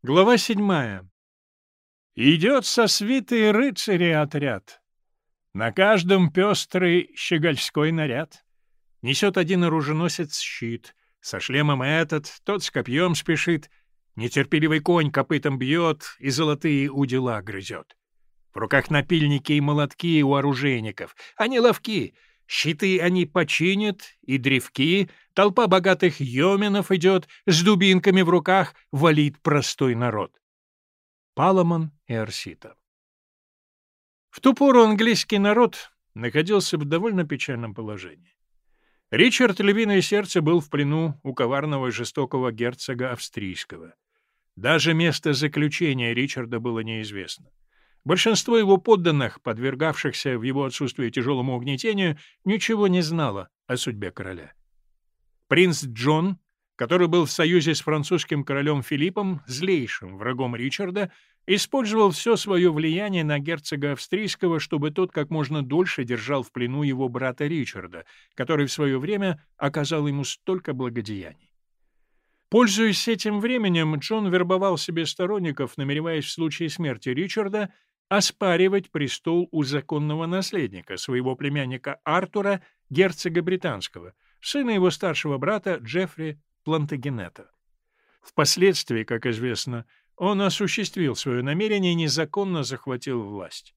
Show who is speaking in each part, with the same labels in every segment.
Speaker 1: Глава седьмая. Идет со свитой рыцарей отряд. На каждом пестрый щегольской наряд. Несет один оруженосец щит. Со шлемом этот, тот с копьем спешит. Нетерпеливый конь копытом бьет и золотые удила грызет. В руках напильники и молотки у оружейников. Они ловки — Щиты они починят, и древки, толпа богатых йоменов идет, с дубинками в руках валит простой народ. Паламон и Арсита В ту пору английский народ находился в довольно печальном положении. Ричард Львиное Сердце был в плену у коварного и жестокого герцога австрийского. Даже место заключения Ричарда было неизвестно. Большинство его подданных, подвергавшихся в его отсутствие тяжелому угнетению, ничего не знало о судьбе короля. Принц Джон, который был в союзе с французским королем Филиппом, злейшим врагом Ричарда, использовал все свое влияние на герцога австрийского, чтобы тот как можно дольше держал в плену его брата Ричарда, который в свое время оказал ему столько благодеяний. Пользуясь этим временем, Джон вербовал себе сторонников, намереваясь в случае смерти Ричарда оспаривать престол у законного наследника, своего племянника Артура, герцога британского, сына его старшего брата Джеффри Плантагенета. Впоследствии, как известно, он осуществил свое намерение и незаконно захватил власть.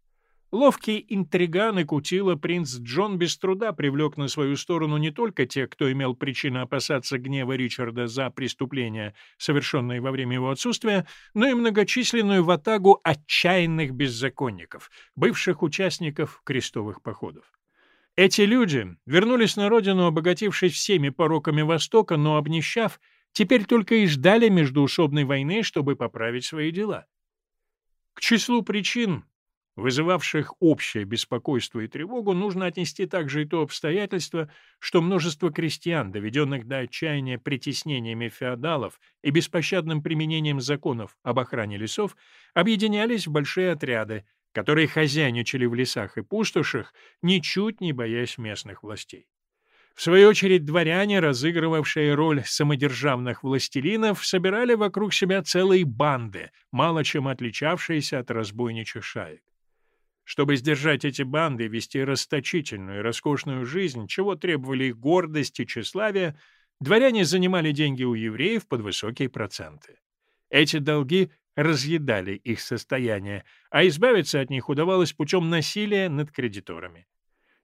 Speaker 1: Ловкий интриган и кутила принц Джон без труда привлек на свою сторону не только тех, кто имел причину опасаться гнева Ричарда за преступления, совершенные во время его отсутствия, но и многочисленную ватагу отчаянных беззаконников, бывших участников крестовых походов. Эти люди вернулись на родину, обогатившись всеми пороками Востока, но обнищав, теперь только и ждали междуусобной войны, чтобы поправить свои дела. К числу причин, вызывавших общее беспокойство и тревогу, нужно отнести также и то обстоятельство, что множество крестьян, доведенных до отчаяния притеснениями феодалов и беспощадным применением законов об охране лесов, объединялись в большие отряды, которые хозяйничали в лесах и пустошах, ничуть не боясь местных властей. В свою очередь, дворяне, разыгрывавшие роль самодержавных властелинов, собирали вокруг себя целые банды, мало чем отличавшиеся от разбойничьих шаек. Чтобы сдержать эти банды и вести расточительную и роскошную жизнь, чего требовали их гордость и тщеславие, дворяне занимали деньги у евреев под высокие проценты. Эти долги разъедали их состояние, а избавиться от них удавалось путем насилия над кредиторами.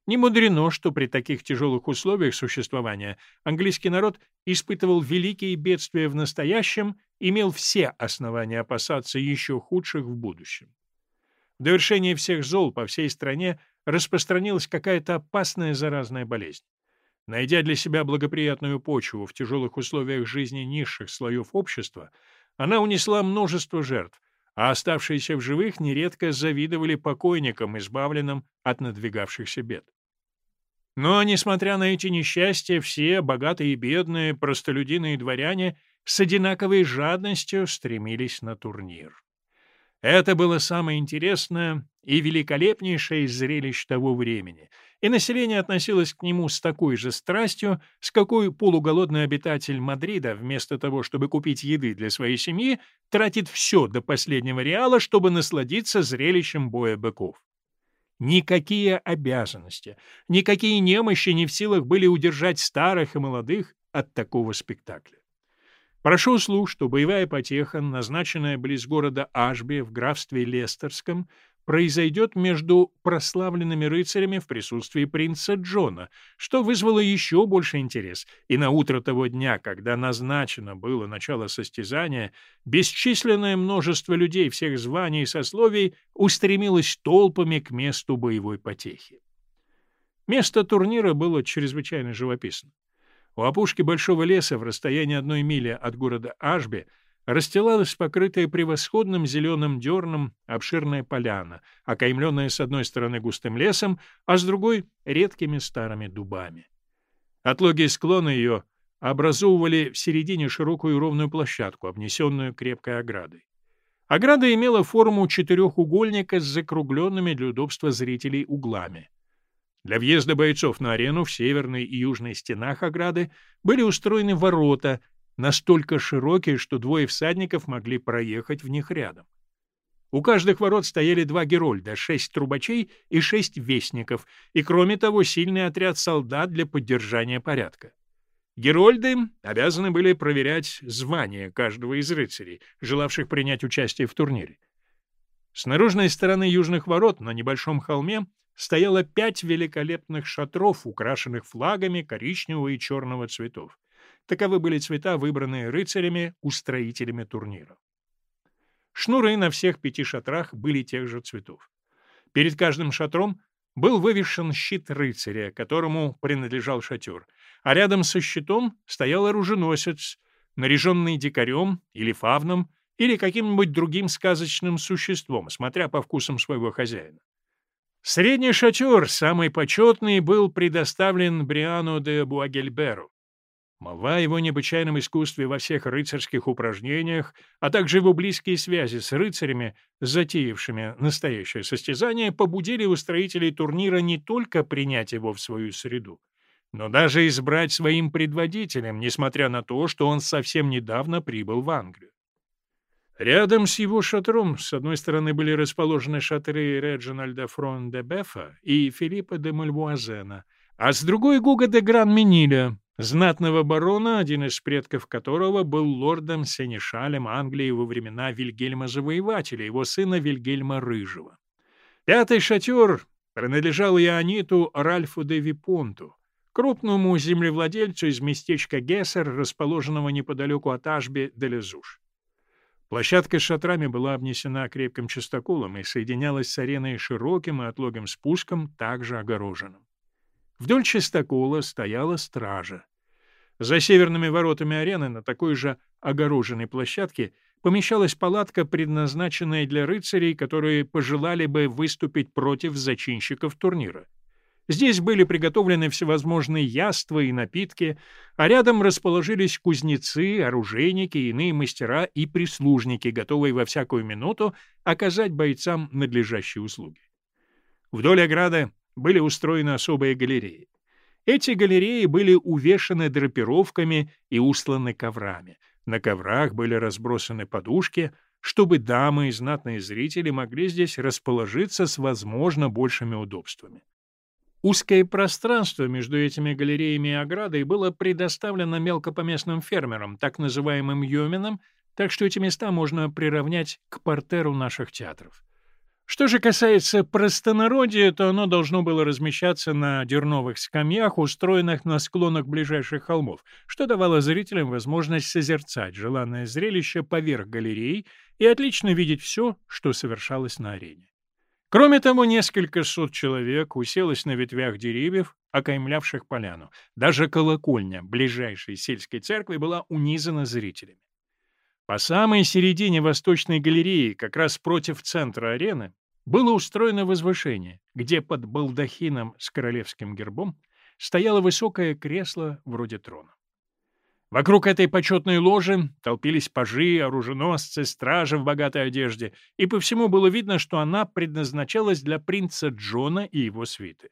Speaker 1: Не мудрено, что при таких тяжелых условиях существования английский народ испытывал великие бедствия в настоящем, имел все основания опасаться еще худших в будущем. В довершение всех зол по всей стране распространилась какая-то опасная заразная болезнь. Найдя для себя благоприятную почву в тяжелых условиях жизни низших слоев общества, она унесла множество жертв, а оставшиеся в живых нередко завидовали покойникам, избавленным от надвигавшихся бед. Но, несмотря на эти несчастья, все, богатые и бедные, простолюдины и дворяне, с одинаковой жадностью стремились на турнир. Это было самое интересное и великолепнейшее из зрелищ того времени, и население относилось к нему с такой же страстью, с какой полуголодный обитатель Мадрида, вместо того, чтобы купить еды для своей семьи, тратит все до последнего реала, чтобы насладиться зрелищем боя быков. Никакие обязанности, никакие немощи не в силах были удержать старых и молодых от такого спектакля. Прошел слух, что боевая потеха, назначенная близ города Ашби в графстве Лестерском, произойдет между прославленными рыцарями в присутствии принца Джона, что вызвало еще больше интерес, и на утро того дня, когда назначено было начало состязания, бесчисленное множество людей всех званий и сословий устремилось толпами к месту боевой потехи. Место турнира было чрезвычайно живописно. У опушки большого леса в расстоянии одной мили от города Ашби расстилалась покрытая превосходным зеленым дерном обширная поляна, окаймленная с одной стороны густым лесом, а с другой — редкими старыми дубами. Отлогие склоны ее образовывали в середине широкую ровную площадку, обнесенную крепкой оградой. Ограда имела форму четырехугольника с закругленными для удобства зрителей углами. Для въезда бойцов на арену в северной и южной стенах ограды были устроены ворота, настолько широкие, что двое всадников могли проехать в них рядом. У каждых ворот стояли два герольда, шесть трубачей и шесть вестников, и, кроме того, сильный отряд солдат для поддержания порядка. Герольды обязаны были проверять звание каждого из рыцарей, желавших принять участие в турнире. С наружной стороны южных ворот на небольшом холме стояло пять великолепных шатров, украшенных флагами коричневого и черного цветов. Таковы были цвета, выбранные рыцарями, устроителями турнира. Шнуры на всех пяти шатрах были тех же цветов. Перед каждым шатром был вывешен щит рыцаря, которому принадлежал шатер, а рядом со щитом стоял оруженосец, наряженный дикарем или фавном, или каким-нибудь другим сказочным существом, смотря по вкусам своего хозяина. Средний шатер, самый почетный, был предоставлен Бриану де Буагельберу, Молва о его необычайном искусстве во всех рыцарских упражнениях, а также его близкие связи с рыцарями, затеявшими настоящее состязание, побудили устроителей турнира не только принять его в свою среду, но даже избрать своим предводителем, несмотря на то, что он совсем недавно прибыл в Англию. Рядом с его шатром с одной стороны были расположены шатры Реджинальда Фрон де Бефа и Филиппа де Мальвуазена, а с другой — Гуга де Гран-Миниля, знатного барона, один из предков которого был лордом-сенешалем Англии во времена Вильгельма Завоевателя, его сына Вильгельма Рыжего. Пятый шатер принадлежал Иониту Ральфу де Випонту, крупному землевладельцу из местечка Гессер, расположенного неподалеку от Ашби де Лезуш. Площадка с шатрами была обнесена крепким частоколом и соединялась с ареной широким и отлогим спуском, также огороженным. Вдоль чистокола стояла стража. За северными воротами арены на такой же огороженной площадке помещалась палатка, предназначенная для рыцарей, которые пожелали бы выступить против зачинщиков турнира. Здесь были приготовлены всевозможные яства и напитки, а рядом расположились кузнецы, оружейники, иные мастера и прислужники, готовые во всякую минуту оказать бойцам надлежащие услуги. Вдоль ограды были устроены особые галереи. Эти галереи были увешаны драпировками и устланы коврами. На коврах были разбросаны подушки, чтобы дамы и знатные зрители могли здесь расположиться с возможно большими удобствами. Узкое пространство между этими галереями и оградой было предоставлено мелкопоместным фермерам, так называемым йоменам, так что эти места можно приравнять к портеру наших театров. Что же касается простонародья, то оно должно было размещаться на дерновых скамьях, устроенных на склонах ближайших холмов, что давало зрителям возможность созерцать желанное зрелище поверх галерей и отлично видеть все, что совершалось на арене. Кроме того, несколько сот человек уселось на ветвях деревьев, окаймлявших поляну. Даже колокольня ближайшей сельской церкви была унизана зрителями. По самой середине восточной галереи, как раз против центра арены, было устроено возвышение, где под балдахином с королевским гербом стояло высокое кресло вроде трона. Вокруг этой почетной ложи толпились пажи, оруженосцы, стражи в богатой одежде, и по всему было видно, что она предназначалась для принца Джона и его свиты.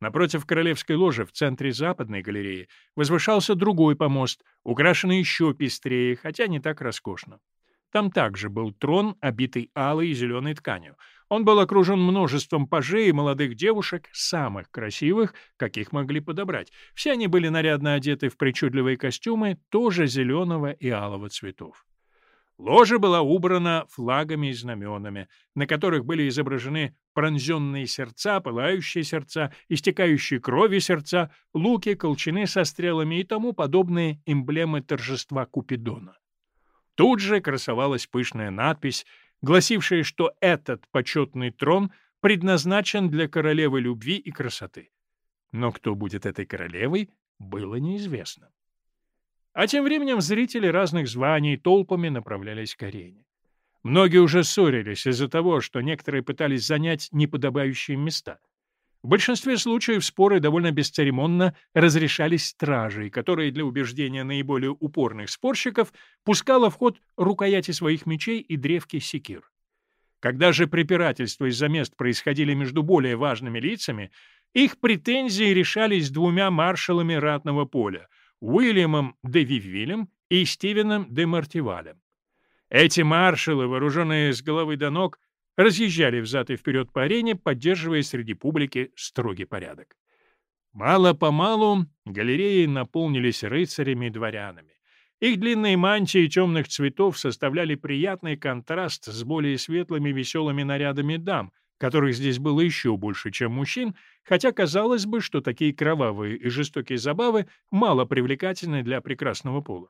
Speaker 1: Напротив королевской ложи в центре западной галереи возвышался другой помост, украшенный еще пестрее, хотя не так роскошно. Там также был трон, обитый алой и зеленой тканью. Он был окружен множеством пажей и молодых девушек, самых красивых, каких могли подобрать. Все они были нарядно одеты в причудливые костюмы, тоже зеленого и алого цветов. Ложа была убрана флагами и знаменами, на которых были изображены пронзенные сердца, пылающие сердца, истекающие крови сердца, луки, колчаны со стрелами и тому подобные эмблемы торжества Купидона. Тут же красовалась пышная надпись, гласившая, что этот почетный трон предназначен для королевы любви и красоты. Но кто будет этой королевой, было неизвестно. А тем временем зрители разных званий толпами направлялись к арене. Многие уже ссорились из-за того, что некоторые пытались занять неподобающие места. В большинстве случаев споры довольно бесцеремонно разрешались стражей, которые для убеждения наиболее упорных спорщиков пускала в ход рукояти своих мечей и древки секир. Когда же препирательства из-за мест происходили между более важными лицами, их претензии решались двумя маршалами ратного поля — Уильямом де Вивилем и Стивеном де Мартивалем. Эти маршалы, вооруженные с головы до ног, разъезжали взад и вперед по арене, поддерживая среди публики строгий порядок. Мало-помалу галереи наполнились рыцарями и дворянами. Их длинные мантии темных цветов составляли приятный контраст с более светлыми веселыми нарядами дам, которых здесь было еще больше, чем мужчин, хотя казалось бы, что такие кровавые и жестокие забавы мало привлекательны для прекрасного пола.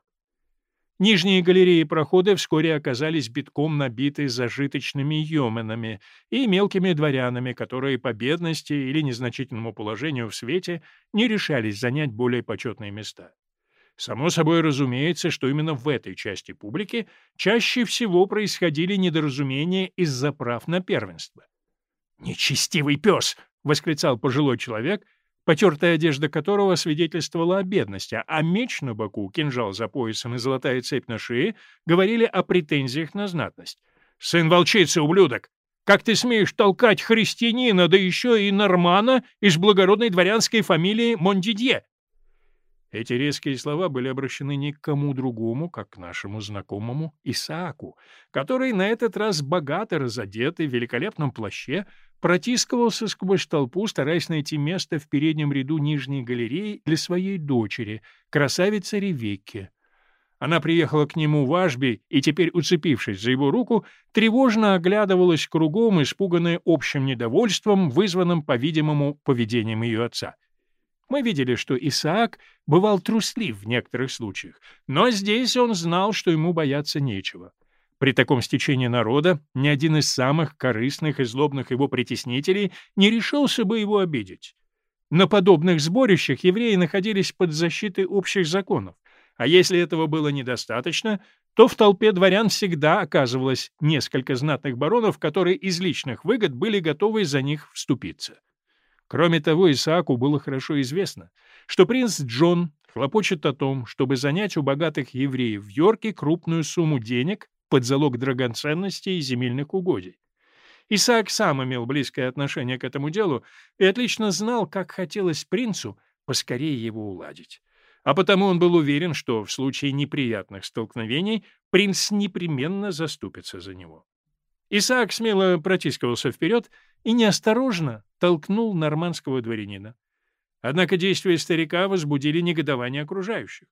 Speaker 1: Нижние галереи прохода вскоре оказались битком набиты зажиточными йоменами и мелкими дворянами, которые по бедности или незначительному положению в свете не решались занять более почетные места. Само собой разумеется, что именно в этой части публики чаще всего происходили недоразумения из-за прав на первенство. «Нечестивый пес!» — восклицал пожилой человек — потертая одежда которого свидетельствовала о бедности, а меч на боку, кинжал за поясом и золотая цепь на шее говорили о претензиях на знатность. «Сын волчицы, ублюдок! Как ты смеешь толкать христианина, да еще и нормана из благородной дворянской фамилии Мондидье?» Эти резкие слова были обращены не к кому другому, как к нашему знакомому Исааку, который на этот раз богато разодетый в великолепном плаще протискивался сквозь толпу, стараясь найти место в переднем ряду нижней галереи для своей дочери, красавицы Ревекки. Она приехала к нему в Ашби и теперь, уцепившись за его руку, тревожно оглядывалась кругом, испуганная общим недовольством, вызванным, по-видимому, поведением ее отца. Мы видели, что Исаак бывал труслив в некоторых случаях, но здесь он знал, что ему бояться нечего. При таком стечении народа ни один из самых корыстных и злобных его притеснителей не решился бы его обидеть. На подобных сборищах евреи находились под защитой общих законов, а если этого было недостаточно, то в толпе дворян всегда оказывалось несколько знатных баронов, которые из личных выгод были готовы за них вступиться. Кроме того, Исааку было хорошо известно, что принц Джон хлопочет о том, чтобы занять у богатых евреев в Йорке крупную сумму денег под залог драгоценностей и земельных угодий. Исаак сам имел близкое отношение к этому делу и отлично знал, как хотелось принцу поскорее его уладить. А потому он был уверен, что в случае неприятных столкновений принц непременно заступится за него. Исаак смело протискивался вперед и неосторожно толкнул нормандского дворянина. Однако действия старика возбудили негодование окружающих.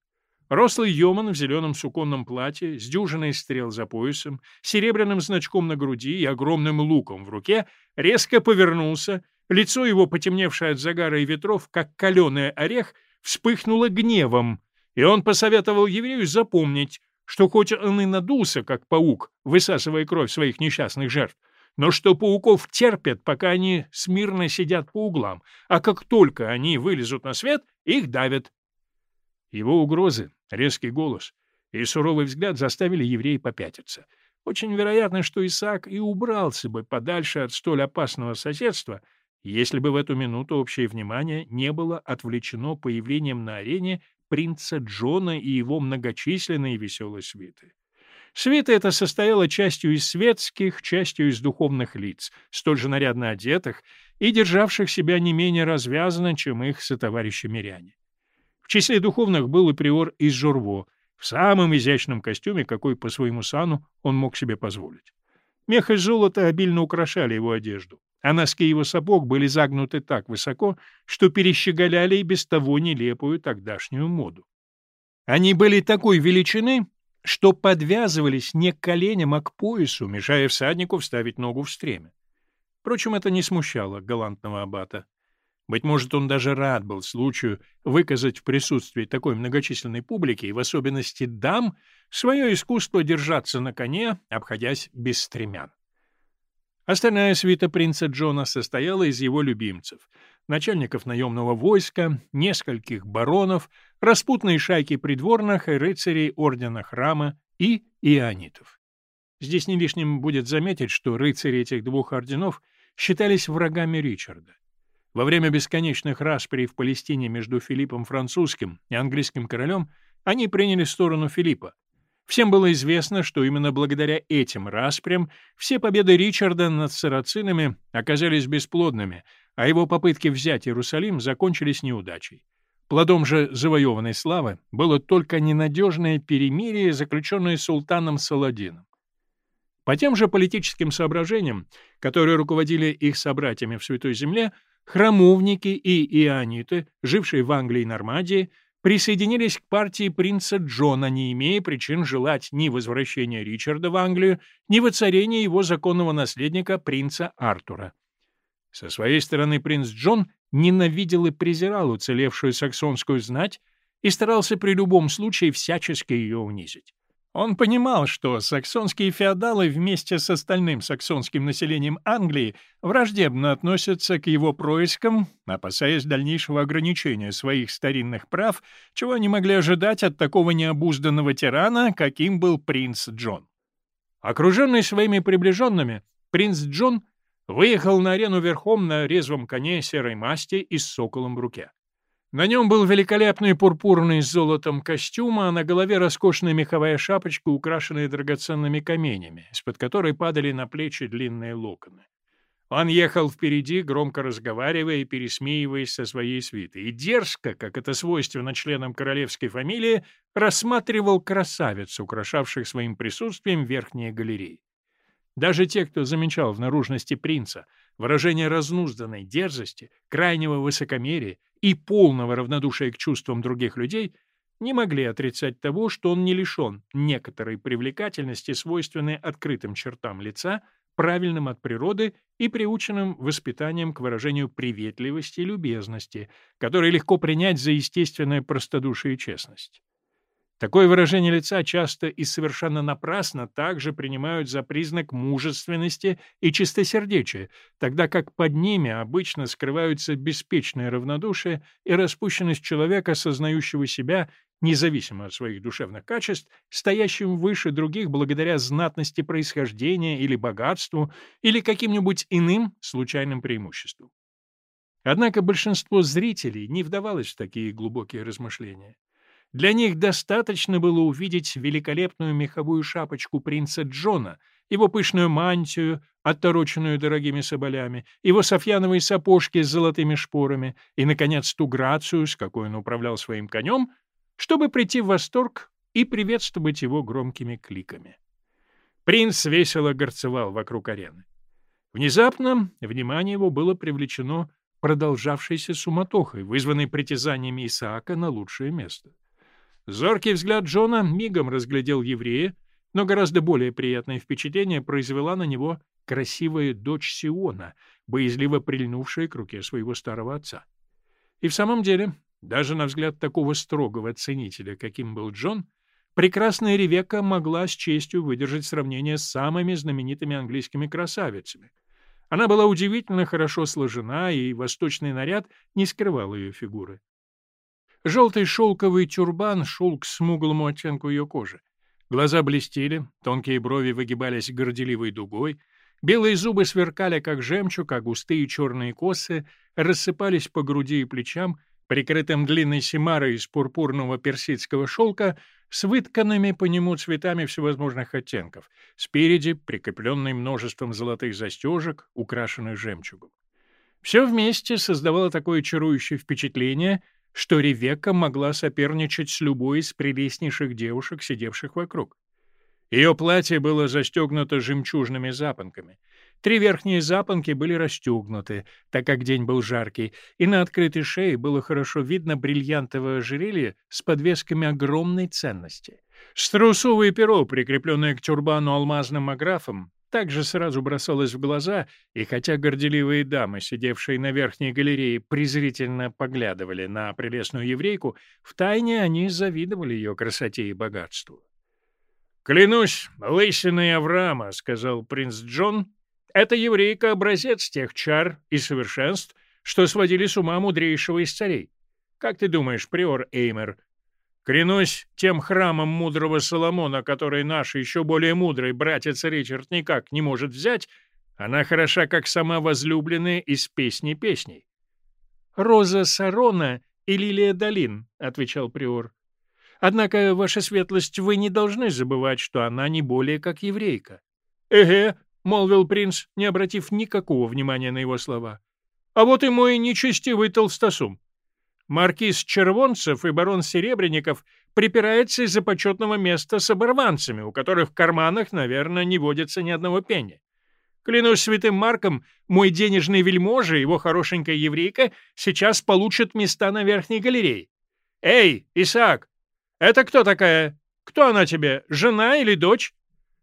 Speaker 1: Рослый Йоман в зеленом суконном платье, с дюжиной стрел за поясом, серебряным значком на груди и огромным луком в руке, резко повернулся, лицо его, потемневшее от загара и ветров, как каленый орех, вспыхнуло гневом, и он посоветовал еврею запомнить, что хоть он и надулся, как паук, высасывая кровь своих несчастных жертв, но что пауков терпят, пока они смирно сидят по углам, а как только они вылезут на свет, их давят. Его угрозы, резкий голос и суровый взгляд заставили еврея попятиться. Очень вероятно, что Исаак и убрался бы подальше от столь опасного соседства, если бы в эту минуту общее внимание не было отвлечено появлением на арене принца Джона и его многочисленной и веселой свиты. Свита эта состояла частью из светских, частью из духовных лиц, столь же нарядно одетых и державших себя не менее развязанно, чем их сотоварищи-миряне. В числе духовных был и приор из Журво, в самом изящном костюме, какой по своему сану он мог себе позволить. Мех и золото обильно украшали его одежду, а носки его сапог были загнуты так высоко, что перещеголяли и без того нелепую тогдашнюю моду. Они были такой величины, что подвязывались не к коленям, а к поясу, мешая всаднику вставить ногу в стремя. Впрочем, это не смущало галантного аббата. Быть может, он даже рад был случаю выказать в присутствии такой многочисленной публики, и в особенности дам, свое искусство держаться на коне, обходясь без стремян. Остальная свита принца Джона состояла из его любимцев — начальников наемного войска, нескольких баронов, распутной шайки придворных и рыцарей ордена храма и ионитов. Здесь не лишним будет заметить, что рыцари этих двух орденов считались врагами Ричарда. Во время бесконечных расприй в Палестине между Филиппом Французским и английским королем они приняли сторону Филиппа, Всем было известно, что именно благодаря этим распрям все победы Ричарда над сарацинами оказались бесплодными, а его попытки взять Иерусалим закончились неудачей. Плодом же завоеванной славы было только ненадежное перемирие, заключенное султаном Саладином. По тем же политическим соображениям, которые руководили их собратьями в Святой Земле, храмовники и иониты, жившие в Англии и Нормандии, присоединились к партии принца Джона, не имея причин желать ни возвращения Ричарда в Англию, ни воцарения его законного наследника принца Артура. Со своей стороны принц Джон ненавидел и презирал уцелевшую саксонскую знать и старался при любом случае всячески ее унизить. Он понимал, что саксонские феодалы вместе с остальным саксонским населением Англии враждебно относятся к его проискам, опасаясь дальнейшего ограничения своих старинных прав, чего они могли ожидать от такого необузданного тирана, каким был принц Джон. Окруженный своими приближенными, принц Джон выехал на арену верхом на резвом коне серой масти и с соколом в руке. На нем был великолепный пурпурный с золотом костюм, а на голове роскошная меховая шапочка, украшенная драгоценными каменями, из-под которой падали на плечи длинные локоны. Он ехал впереди, громко разговаривая и пересмеиваясь со своей свитой, и дерзко, как это свойственно членам королевской фамилии, рассматривал красавиц, украшавших своим присутствием верхние галереи. Даже те, кто замечал в наружности принца выражение разнузданной дерзости, крайнего высокомерия и полного равнодушия к чувствам других людей, не могли отрицать того, что он не лишен некоторой привлекательности, свойственной открытым чертам лица, правильным от природы и приученным воспитанием к выражению приветливости и любезности, которые легко принять за естественное простодушие и честность. Такое выражение лица часто и совершенно напрасно также принимают за признак мужественности и чистосердечия, тогда как под ними обычно скрываются беспечное равнодушие и распущенность человека, сознающего себя, независимо от своих душевных качеств, стоящим выше других благодаря знатности происхождения или богатству, или каким-нибудь иным случайным преимуществам. Однако большинство зрителей не вдавалось в такие глубокие размышления. Для них достаточно было увидеть великолепную меховую шапочку принца Джона, его пышную мантию, оттороченную дорогими соболями, его софьяновые сапожки с золотыми шпорами и, наконец, ту грацию, с какой он управлял своим конем, чтобы прийти в восторг и приветствовать его громкими кликами. Принц весело горцевал вокруг арены. Внезапно внимание его было привлечено продолжавшейся суматохой, вызванной притязаниями Исаака на лучшее место. Зоркий взгляд Джона мигом разглядел еврея, но гораздо более приятное впечатление произвела на него красивая дочь Сиона, боязливо прильнувшая к руке своего старого отца. И в самом деле, даже на взгляд такого строгого ценителя, каким был Джон, прекрасная Ревекка могла с честью выдержать сравнение с самыми знаменитыми английскими красавицами. Она была удивительно хорошо сложена, и восточный наряд не скрывал ее фигуры. Желтый шелковый тюрбан шел к смуглому оттенку ее кожи. Глаза блестели, тонкие брови выгибались горделивой дугой, белые зубы сверкали, как жемчуг, а густые черные косы рассыпались по груди и плечам, прикрытым длинной симарой из пурпурного персидского шелка с вытканными по нему цветами всевозможных оттенков, спереди прикрепленный множеством золотых застежек, украшенных жемчугом. Все вместе создавало такое чарующее впечатление — что Ревекка могла соперничать с любой из прелестнейших девушек, сидевших вокруг. Ее платье было застегнуто жемчужными запонками. Три верхние запонки были расстегнуты, так как день был жаркий, и на открытой шее было хорошо видно бриллиантовое ожерелье с подвесками огромной ценности. Страусовое перо, прикрепленное к тюрбану алмазным аграфом, также сразу бросалось в глаза, и хотя горделивые дамы, сидевшие на верхней галерее, презрительно поглядывали на прелестную еврейку, втайне они завидовали ее красоте и богатству. «Клянусь лысиной Авраама», — сказал принц Джон, — «эта еврейка — образец тех чар и совершенств, что сводили с ума мудрейшего из царей. Как ты думаешь, приор Эймер, Клянусь тем храмом мудрого Соломона, который наш еще более мудрый братец Ричард никак не может взять, она хороша, как сама возлюбленная из песни песней. «Роза Сарона и Лилия Долин», — отвечал приор. «Однако, ваша светлость, вы не должны забывать, что она не более как еврейка». «Эге», — молвил принц, не обратив никакого внимания на его слова. «А вот и мой нечестивый толстосум. Маркиз Червонцев и барон Серебренников припираются из-за почетного места с оборванцами, у которых в карманах, наверное, не водится ни одного пенни. Клянусь святым Марком, мой денежный вельможа его хорошенькая еврейка сейчас получат места на верхней галерее. Эй, Исаак, это кто такая? Кто она тебе, жена или дочь?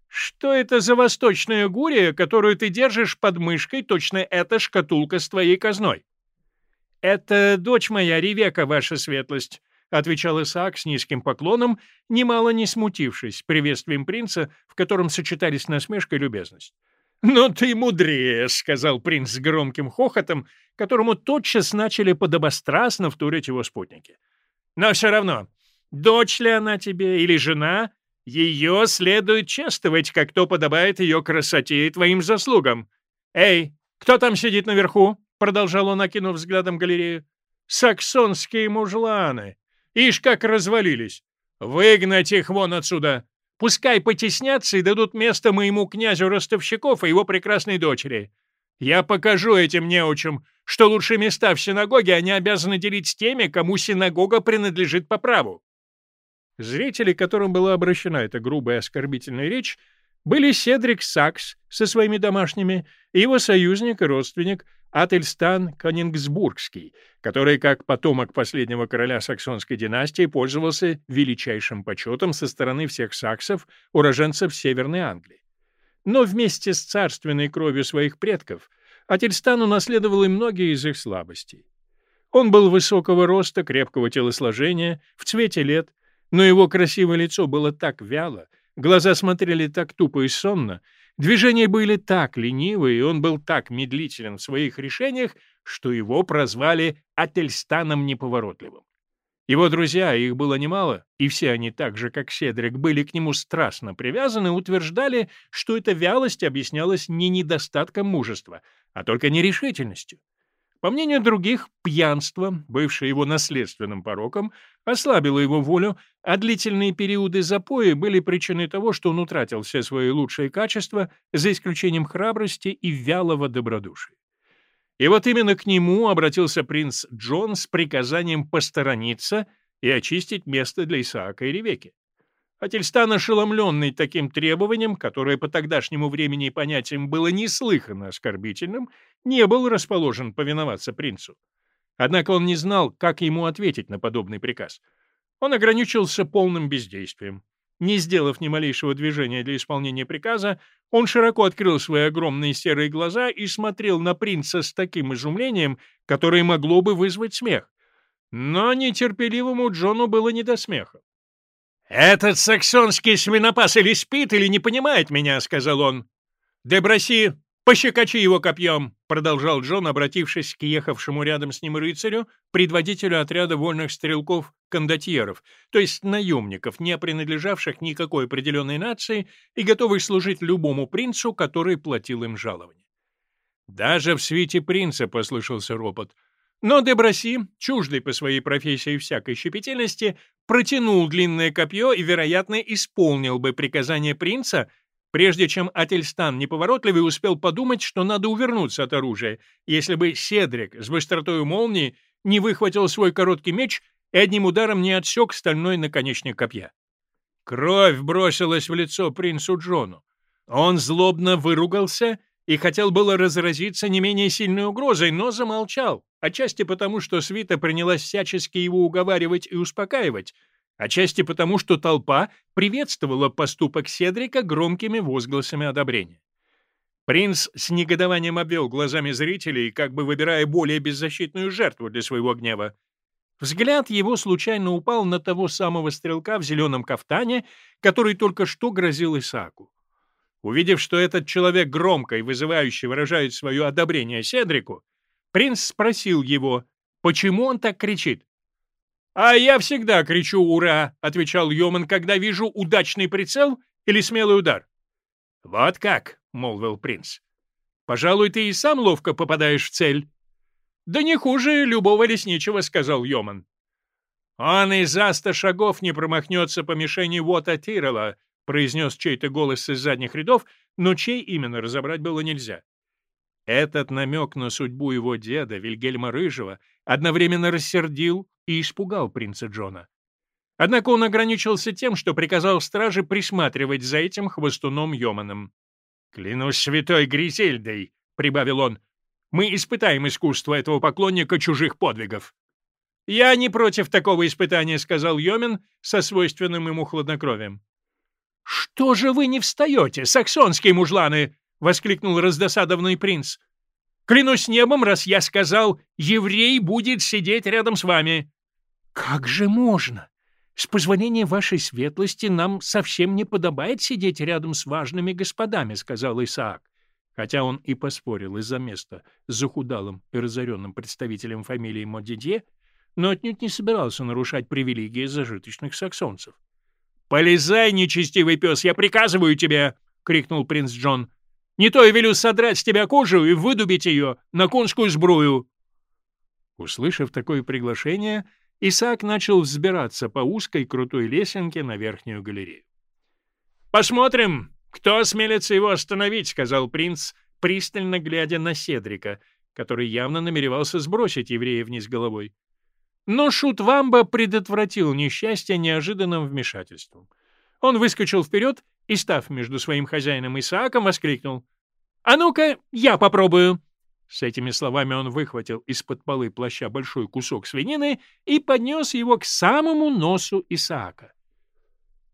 Speaker 1: Что это за восточная гурия, которую ты держишь под мышкой, точно эта шкатулка с твоей казной? Это дочь моя, Ревека, ваша светлость, — отвечал Исаак с низким поклоном, немало не смутившись приветствием принца, в котором сочетались насмешка и любезность. «Но ты мудрее», — сказал принц с громким хохотом, которому тотчас начали подобострастно вторить его спутники. «Но все равно, дочь ли она тебе или жена, ее следует чествовать, как то подобает ее красоте и твоим заслугам. Эй, кто там сидит наверху?» — продолжал он, окинув взглядом галерею. «Саксонские мужланы! Ишь, как развалились! Выгнать их вон отсюда! Пускай потеснятся и дадут место моему князю Ростовщиков и его прекрасной дочери. Я покажу этим неучам, что лучшие места в синагоге они обязаны делить с теми, кому синагога принадлежит по праву». Зрители, которым была обращена эта грубая оскорбительная речь, были Седрик Сакс со своими домашними и его союзник и родственник Ательстан Конингсбургский, который, как потомок последнего короля саксонской династии, пользовался величайшим почетом со стороны всех саксов, уроженцев Северной Англии. Но вместе с царственной кровью своих предков Ательстан унаследовал и многие из их слабостей. Он был высокого роста, крепкого телосложения, в цвете лет, но его красивое лицо было так вяло, глаза смотрели так тупо и сонно, Движения были так ленивы, и он был так медлителен в своих решениях, что его прозвали Ательстаном Неповоротливым. Его друзья, их было немало, и все они так же, как Седрик, были к нему страстно привязаны, утверждали, что эта вялость объяснялась не недостатком мужества, а только нерешительностью. По мнению других, пьянство, бывшее его наследственным пороком, ослабило его волю, а длительные периоды запоя были причиной того, что он утратил все свои лучшие качества, за исключением храбрости и вялого добродушия. И вот именно к нему обратился принц Джон с приказанием посторониться и очистить место для Исаака и Ревеки. Ательстан, ошеломленный таким требованием, которое по тогдашнему времени и понятиям было неслыханно оскорбительным, не был расположен повиноваться принцу. Однако он не знал, как ему ответить на подобный приказ. Он ограничился полным бездействием. Не сделав ни малейшего движения для исполнения приказа, он широко открыл свои огромные серые глаза и смотрел на принца с таким изумлением, которое могло бы вызвать смех. Но нетерпеливому Джону было не до смеха. «Этот саксонский свинопас или спит, или не понимает меня», — сказал он. «Деброси, пощекочи его копьем», — продолжал Джон, обратившись к ехавшему рядом с ним рыцарю, предводителю отряда вольных стрелков-кондотьеров, то есть наемников, не принадлежавших никакой определенной нации и готовых служить любому принцу, который платил им жалование. Даже в свете принца послышался ропот — но Деброси, чуждый по своей профессии всякой щепетильности, протянул длинное копье и, вероятно, исполнил бы приказание принца, прежде чем Ательстан неповоротливый успел подумать, что надо увернуться от оружия, если бы Седрик с быстротой молнии не выхватил свой короткий меч и одним ударом не отсек стальной наконечник копья. Кровь бросилась в лицо принцу Джону. Он злобно выругался и хотел было разразиться не менее сильной угрозой, но замолчал, отчасти потому, что свита принялась всячески его уговаривать и успокаивать, отчасти потому, что толпа приветствовала поступок Седрика громкими возгласами одобрения. Принц с негодованием обвел глазами зрителей, как бы выбирая более беззащитную жертву для своего гнева. Взгляд его случайно упал на того самого стрелка в зеленом кафтане, который только что грозил Исааку. Увидев, что этот человек громко и вызывающе выражает свое одобрение Седрику, принц спросил его, почему он так кричит. «А я всегда кричу «Ура!», — отвечал Йоман, когда вижу удачный прицел или смелый удар. «Вот как!» — молвил принц. «Пожалуй, ты и сам ловко попадаешь в цель». «Да не хуже любого лесничего», — сказал Йоман. «Он и за сто шагов не промахнется по мишени Вота Тирола», — произнес чей-то голос из задних рядов, но чей именно разобрать было нельзя. Этот намек на судьбу его деда, Вильгельма Рыжего, одновременно рассердил и испугал принца Джона. Однако он ограничился тем, что приказал страже присматривать за этим хвостуном Йоманом. «Клянусь святой Гризельдой», — прибавил он, — «мы испытаем искусство этого поклонника чужих подвигов». «Я не против такого испытания», — сказал Йомин со свойственным ему хладнокровием. «Что же вы не встаете, саксонские мужланы?» — воскликнул раздосадованный принц. «Клянусь небом, раз я сказал, еврей будет сидеть рядом с вами». «Как же можно? С позволения вашей светлости нам совсем не подобает сидеть рядом с важными господами», — сказал Исаак. Хотя он и поспорил из-за места с захудалым и разоренным представителем фамилии Модидье, но отнюдь не собирался нарушать привилегии зажиточных саксонцев. «Полезай, нечестивый пес, я приказываю тебе!» — крикнул принц Джон. «Не то я велю содрать с тебя кожу и выдубить ее на конскую сбрую!» Услышав такое приглашение, Исаак начал взбираться по узкой крутой лесенке на верхнюю галерею. «Посмотрим, кто осмелится его остановить», — сказал принц, пристально глядя на Седрика, который явно намеревался сбросить еврея вниз головой. Но Шут Вамба предотвратил несчастье неожиданным вмешательством. Он выскочил вперед и, став между своим хозяином Исааком, воскликнул. «А ну-ка, я попробую!» С этими словами он выхватил из-под полы плаща большой кусок свинины и поднес его к самому носу Исаака.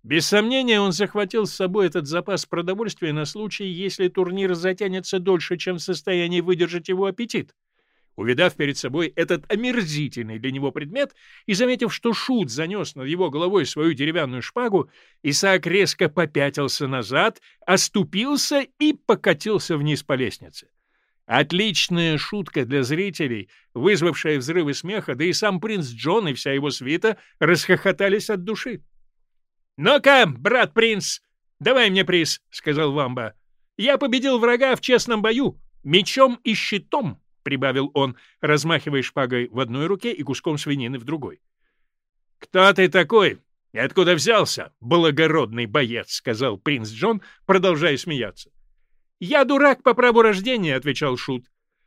Speaker 1: Без сомнения, он захватил с собой этот запас продовольствия на случай, если турнир затянется дольше, чем в состоянии выдержать его аппетит. Увидав перед собой этот омерзительный для него предмет и заметив, что Шут занес над его головой свою деревянную шпагу, Исаак резко попятился назад, оступился и покатился вниз по лестнице. Отличная шутка для зрителей, вызвавшая взрывы смеха, да и сам принц Джон и вся его свита расхохотались от души. «Ну-ка, брат принц, давай мне приз», — сказал Вамба. «Я победил врага в честном бою, мечом и щитом». — прибавил он, размахивая шпагой в одной руке и куском свинины в другой. «Кто ты такой? И откуда взялся, благородный боец?» — сказал принц Джон, продолжая смеяться. «Я дурак по праву рождения», — отвечал Шут.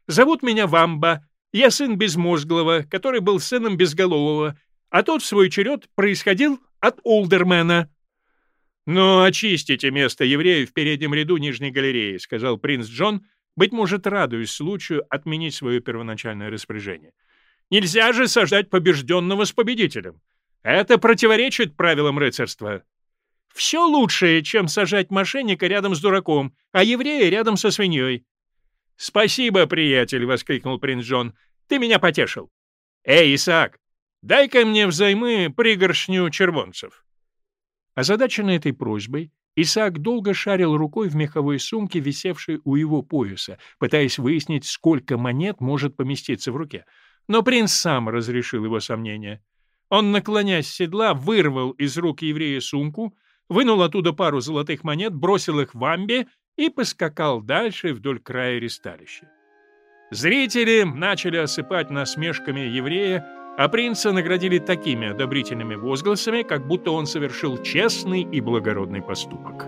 Speaker 1: «Зовут меня Вамба. Я сын Безмозглого, который был сыном Безголового, а тот, в свой черед, происходил от Олдермена». «Ну, очистите место евреев в переднем ряду Нижней галереи», — сказал принц Джон, быть может, радуясь случаю отменить свое первоначальное распоряжение. Нельзя же сажать побежденного с победителем. Это противоречит правилам рыцарства. Все лучшее, чем сажать мошенника рядом с дураком, а еврея рядом со свиньей. «Спасибо, приятель!» — воскликнул принц Джон. «Ты меня потешил. Эй, Исаак, дай-ка мне взаймы пригоршню червонцев». Озадаченный этой просьбой, Исаак долго шарил рукой в меховой сумке, висевшей у его пояса, пытаясь выяснить, сколько монет может поместиться в руке. Но принц сам разрешил его сомнения. Он, наклонясь седла, вырвал из рук еврея сумку, вынул оттуда пару золотых монет, бросил их в амбе и поскакал дальше вдоль края ресталища. Зрители начали осыпать насмешками еврея, а принца наградили такими одобрительными возгласами, как будто он совершил честный и благородный поступок.